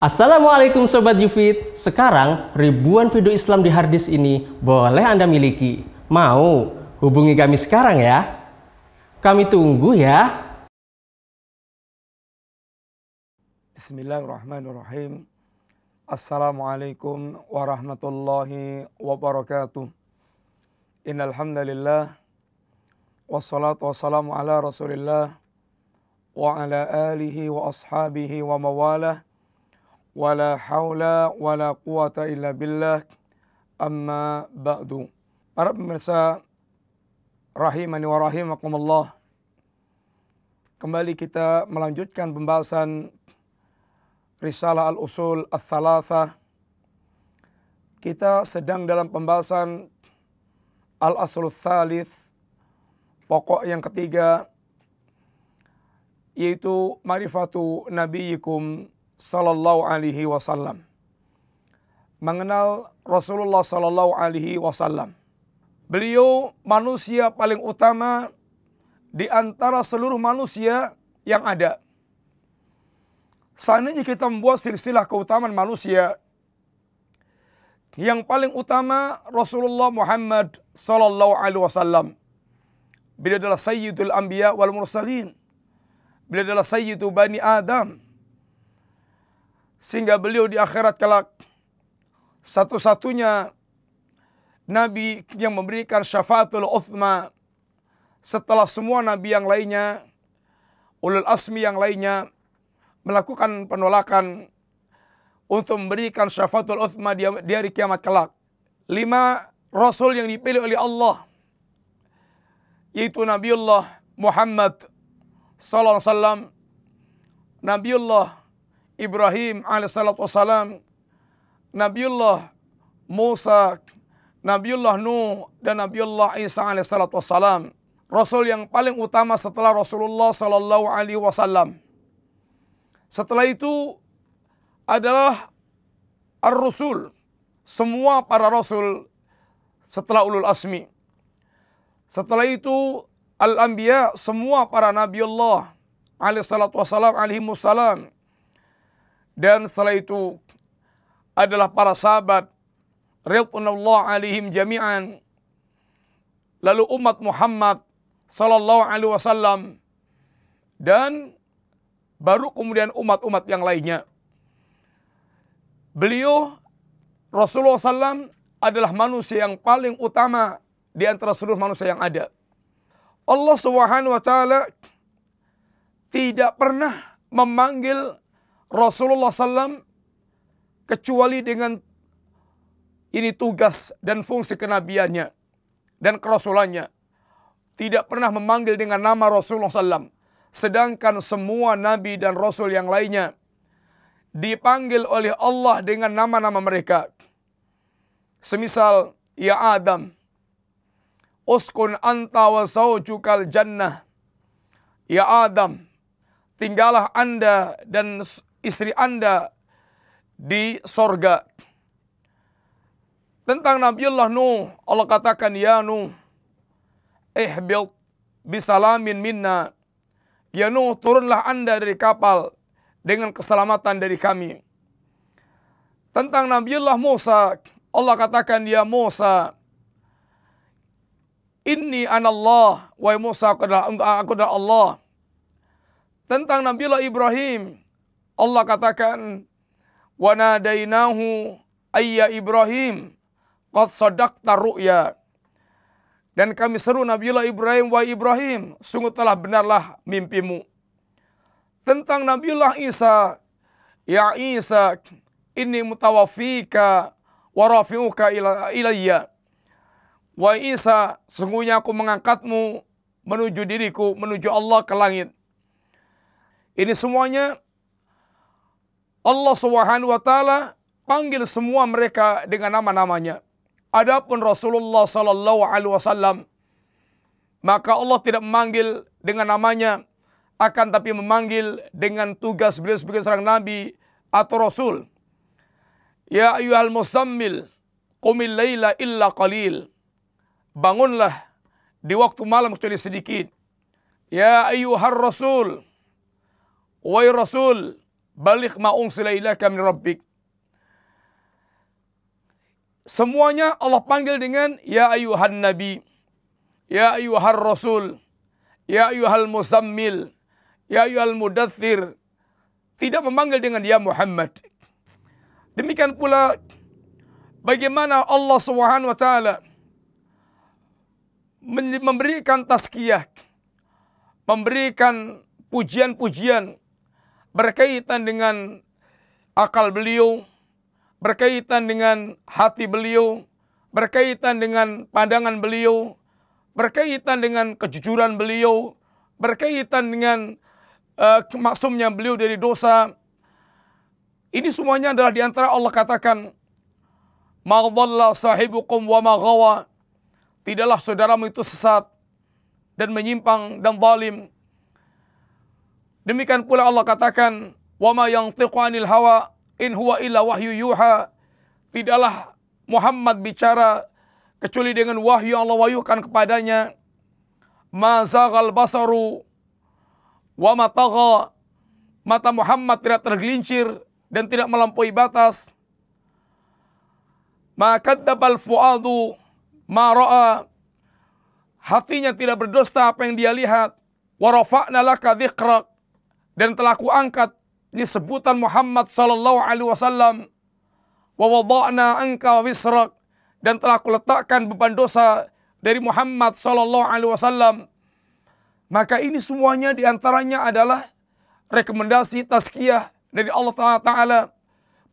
Assalamualaikum Sobat Yufit. Sekarang ribuan video Islam di harddisk ini boleh Anda miliki. Mau? Hubungi kami sekarang ya? Kami tunggu ya. Bismillahirrahmanirrahim. Assalamualaikum warahmatullahi wabarakatuh. Innalhamdulillah. Wassalatu wassalamu ala rasulillah Wa ala alihi wa ashabihi wa mawalah Wala hawla wala quwata illa billah Amma ba'du Para pemirsa Rahimani wa rahimakumullah Kembali kita melanjutkan pembahasan Risalah Al-Usul Al-Thalatha. Kita sedang dalam pembahasan Al-Asul Thalith, pokok yang ketiga, yaitu marifatu nabiyikum sallallahu alaihi wasallam. Mengenal Rasulullah sallallahu alaihi wasallam. Beliau manusia paling utama di antara seluruh manusia yang ada Seandainya kita membuat silsilah keutamaan manusia, yang paling utama Rasulullah Muhammad sallallahu alaihi wasallam. Beliau adalah sayyidul anbiya wal mursalin. Beliau adalah sayyidu bani Adam. Sehingga beliau di akhirat kelak satu-satunya nabi yang memberikan syafaatul uthma setelah semua nabi yang lainnya, ulul asmi yang lainnya melakukan penolakan untuk memberikan syafaatul uthma di, hari kiamat kelak. Lima rasul yang dipilih oleh Allah yaitu Nabiullah Muhammad sallallahu alaihi wasallam, Nabiullah Ibrahim alaihissalatu wassalam, Nabiullah Musa, Nabiullah Nuh dan Nabiullah Isa alaihissalatu wassalam. Rasul yang paling utama setelah Rasulullah sallallahu alaihi wasallam. Setelah itu adalah ar-rusul. Semua para rasul setelah ulul asmi. Setelah itu al-anbiya semua para nabi Allah alaihi salatu wassalam alaihi. Dan setelah itu adalah para sahabat ridwanullah alaihim jami'an. Lalu umat Muhammad sallallahu alaihi wasallam dan baru kemudian umat-umat yang lainnya. Beliau Rasulullah SAW adalah manusia yang paling utama di antara seluruh manusia yang ada. Allah Subhanahu wa taala tidak pernah memanggil Rasulullah SAW kecuali dengan ini tugas dan fungsi kenabiannya dan kerasulannya. Tidak pernah memanggil dengan nama Rasulullah SAW Sedangkan semua nabi dan rasul yang lainnya dipanggil oleh Allah dengan nama-nama mereka. Semisal, Ya Adam, Uskun anta wa jannah. Ya Adam, tinggallah anda dan istri anda di sorga. Tentang Nabiullah Nuh, Allah katakan, Ya Nuh, ihbil bisalamin minna Ya Nuh, turunlah anda dari kapal dengan keselamatan dari kami. Tentang Nabiullah Musa, Allah katakan, Ya Musa, Inni anallah, wa Musa, aku adalah Allah. Tentang Nabiullah Ibrahim, Allah katakan, Wa nadainahu ayya Ibrahim, qad sadaqta ru'ya. Dan kami seru Nabiullah Ibrahim, wa Ibrahim, sungguh telah benarlah mimpimu. Tentang Nabiullah Isa, ya Isa, ini mutawafika wa rafi'uka ilayya. Wa Isa, sungguhnya aku mengangkatmu menuju diriku, menuju Allah ke langit. Ini semuanya Allah Subhanahu wa taala panggil semua mereka dengan nama-namanya. Adapun Rasulullah sallallahu alaihi wasallam maka Allah tidak memanggil dengan namanya akan tapi memanggil dengan tugas beliau sebagai seorang nabi atau rasul. Ya ayyuhal musammil qumil laila illa qalil. Bangunlah di waktu malam kecuali sedikit. Ya ayyuhar rasul. Wahai rasul, balik ma unsila ilaika min rabbik. Semuanya Allah panggil dengan ya ayuhan nabi, ya ayuhar rasul, ya ayuhal muzammil, ya ayuhal mudathir. Tidak memanggil dengan ya Muhammad. Demikian pula bagaimana Allah Subhanahu memberikan tazkiyah, memberikan pujian-pujian berkaitan dengan akal beliau, berkaitan dengan hati beliau, berkaitan dengan pandangan beliau, berkaitan dengan kejujuran beliau, berkaitan dengan uh, maksumnya beliau dari dosa. Ini semuanya adalah di antara Allah katakan, Ma'adalla sahibukum wa maghawa. Tidaklah saudaramu itu sesat dan menyimpang dan zalim. Demikian pula Allah katakan, Wa ma yang anil hawa in huwa illa wahyu yuha. Tidaklah Muhammad bicara kecuali dengan wahyu Allah wahyukan kepadanya. Ma zagal basaru wa matagha mata Muhammad tidak tergelincir dan tidak melampaui batas. Maka kadzdzabal fuadu ma ra'a hatinya tidak berdusta apa yang dia lihat. Wa rafa'na laka dzikrak dan telah ku angkat ini sebutan Muhammad sallallahu alaihi wasallam. Wa wada'na anka wisrak dan telah ku letakkan beban dosa dari Muhammad sallallahu alaihi wasallam maka ini semuanya di antaranya adalah rekomendasi tazkiyah dari Allah Ta'ala.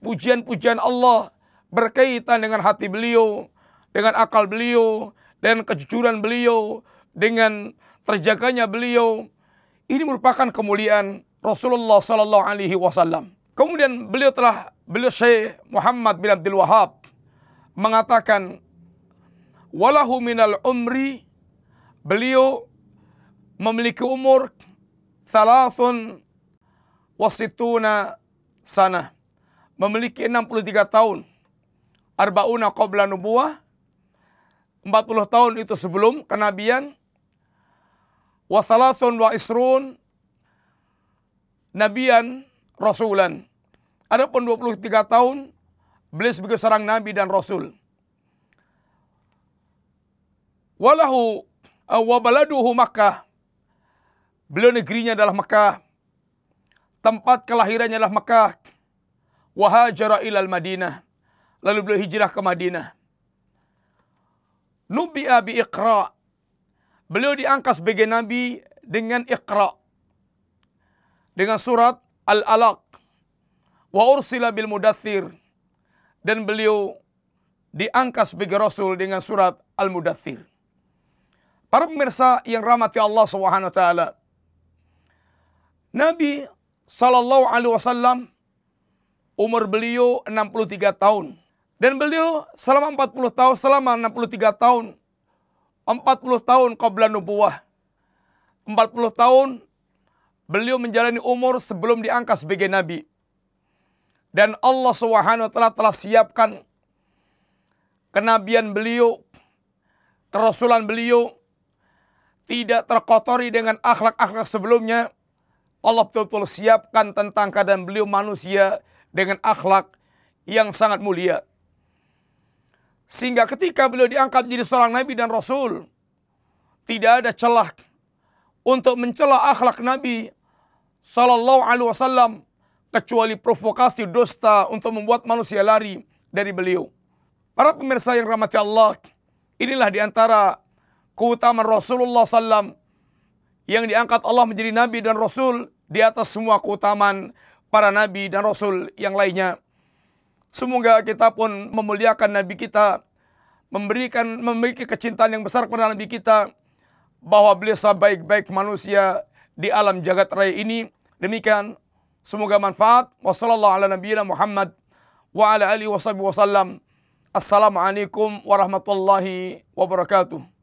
Pujian-pujian Allah berkaitan dengan hati beliau, dengan akal beliau, dengan kejujuran beliau, dengan terjaganya beliau. Ini merupakan kemuliaan Rasulullah Sallallahu Alaihi Wasallam. Kemudian beliau telah beliau Syekh Muhammad bin Abdul Wahab mengatakan walahu minal umri beliau memiliki umur thalathun wasituna sana. Memiliki 63 tahun. Arbauna qabla nubuah. 40 tahun itu sebelum kenabian. Wa thalathun wa isrun nabian rasulan. Adapun 23 tahun beliau sebagai seorang nabi dan rasul. Walahu wa baladuhu Makkah Beliau negerinya adalah Mekah. Tempat kelahirannya adalah Mekah. Wahajara ilal Madinah. Lalu beliau hijrah ke Madinah. Nubi'a bi iqra. Beliau diangkat sebagai nabi dengan iqra. Dengan surat Al-Alaq. Wa ursila bil mudathir. Dan beliau diangkat sebagai rasul dengan surat Al-Mudathir. Para pemirsa yang rahmati Allah Subhanahu wa taala, Nabi Sallallahu Alaihi Wasallam umur beliau 63 tahun. Dan beliau selama 40 tahun, selama 63 tahun, 40 tahun qabla nubuah. 40 tahun beliau menjalani umur sebelum diangkat sebagai nabi. Dan Allah Subhanahu wa taala telah siapkan kenabian beliau, kerasulan beliau tidak terkotori dengan akhlak-akhlak sebelumnya Allah betul-betul siapkan tentang keadaan beliau manusia dengan akhlak yang sangat mulia. Sehingga ketika beliau diangkat menjadi seorang nabi dan rasul, tidak ada celah untuk mencela akhlak Nabi Sallallahu Alaihi Wasallam kecuali provokasi dusta untuk membuat manusia lari dari beliau. Para pemirsa yang rahmati Allah, inilah di antara keutamaan Rasulullah SAW yang diangkat Allah menjadi nabi dan rasul di atas semua keutamaan para nabi dan rasul yang lainnya. Semoga kita pun memuliakan nabi kita, memberikan memiliki kecintaan yang besar kepada nabi kita bahwa beliau sebaik-baik manusia di alam jagat raya ini. Demikian semoga manfaat. Wassalamualaikum warahmatullahi wabarakatuh.